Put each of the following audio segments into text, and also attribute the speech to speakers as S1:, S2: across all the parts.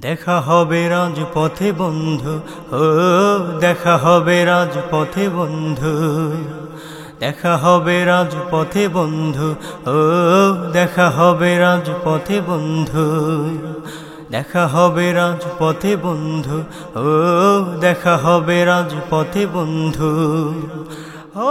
S1: দেখা হবে রাজপথে বন্ধু, ও দেখা হবে রাজপথে বন্ধু। দেখা হবে রাজপথে বন্ধু, ও দেখা হবে রাজপথে বন্ধু। দেখা হবে রাজপথে বন্ধু, ও দেখা হবে রাজপথে বন্ধু। ও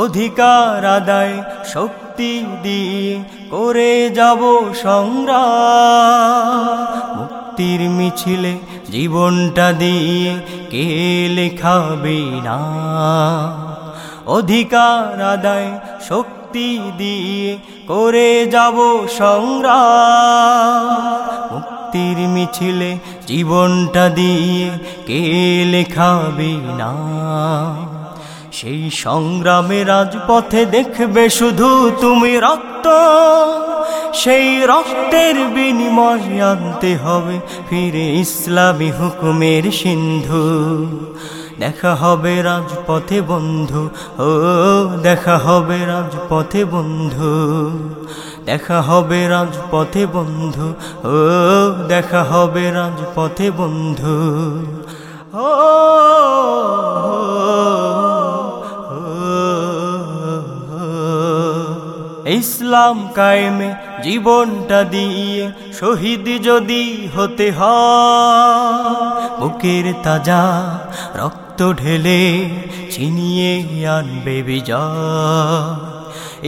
S1: অধিকার আদায়, শক্তি দিয়ে করে যাব সংগ্রাম। মুক্তির মিছিলে জীবনটা দিয়ে কে লেখাবে না? অধিকার আদায়, শক্তি দিয়ে করে যাব সংগ্রাম। মুক্তির মিছিলে জীবনটা দিয়ে কে লেখাবে না? সেই সংগ্রামে রাজপথে দেখবে শুধু তুমি রক্ত। সেই রক্তের বিনিময় আনতে হবে ফিরে ইসলামী হুকুমের সিন্ধু। দেখা হবে রাজপথে বন্ধু, ও দেখা হবে রাজপথে বন্ধু। দেখা হবে রাজপথে বন্ধু, ও দেখা হবে রাজপথে বন্ধু। ও ইসলাম কায়েমে জীবনটা দিয়ে শহীদ যদি হতে হয়, বুকের তাজা রক্ত ঢেলে ছিনিয়ে আনবে বিজয়।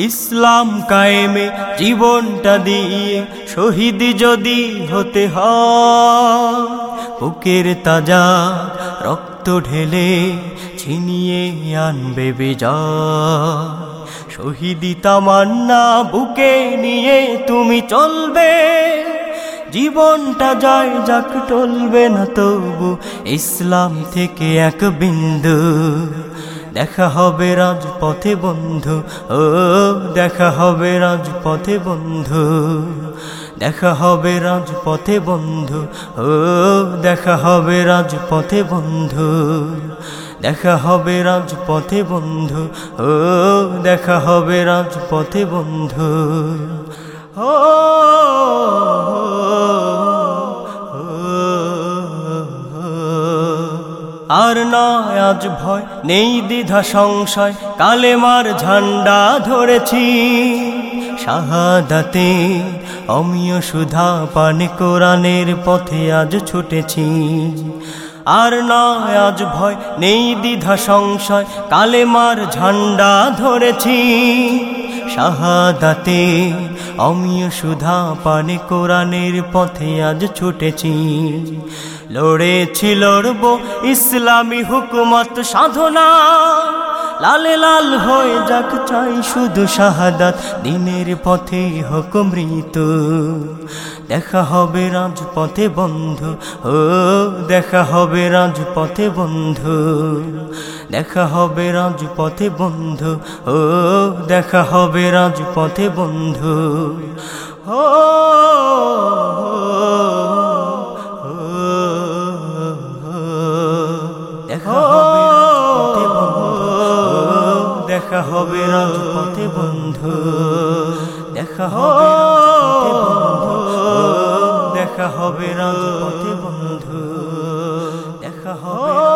S1: ইসলাম কায়েমে জীবনটা দিয়ে শহীদ যদি হতে হয়, বুকের তাজা রক্ত ঢেলে ছিনিয়ে আনবে বিজয়। শহীদি তামান্না বুকে নিয়ে তুমি চলবে। জীবনটা যায় যাক টলবে না তবু ইসলাম থেকে এক বিন্দু। দেখা হবে রাজপথে বন্ধু, ও দেখা হবে রাজপথে বন্ধু। দেখা হবে রাজপথে বন্ধু, ও দেখা হবে রাজপথে বন্ধু। দেখা হবে রাজপথে বন্ধু, ও দেখা হবে রাজপথে বন্ধু। ও আর নয় আজ ভয় নেই দ্বিধা সংশয়, কালেমার ঝান্ডা ধরেছি। শাহাদাতে অমিয় সুধা পান কোরআনের পথে আজ ছুটেছি। আর নয় আজ ভয় নেই দ্বিধা সংশয়, কালেমার ঝান্ডা ধরেছি। শাহাদাতে অমিয় সুধা পানে কোরআনের পথে আজ ছুটেছি। লড়েছি, লড়ব ইসলামী হুকুমত সাধনা। লালে লাল হয়ে যাক চাই শুধু শাহাদাত, দিনের পথে হোক মৃত্যু দেখা হবে রাজপথে বন্ধু, ও দেখা হবে রাজপথে বন্ধু। দেখা হবে রাজপথে বন্ধু, ও দেখা হবে রাজপথে বন্ধু। ও দেখা হবে রাজপথে বন্ধু। দেখা হবে দেখা হবে রাজপথে বন্ধু। দেখা হবে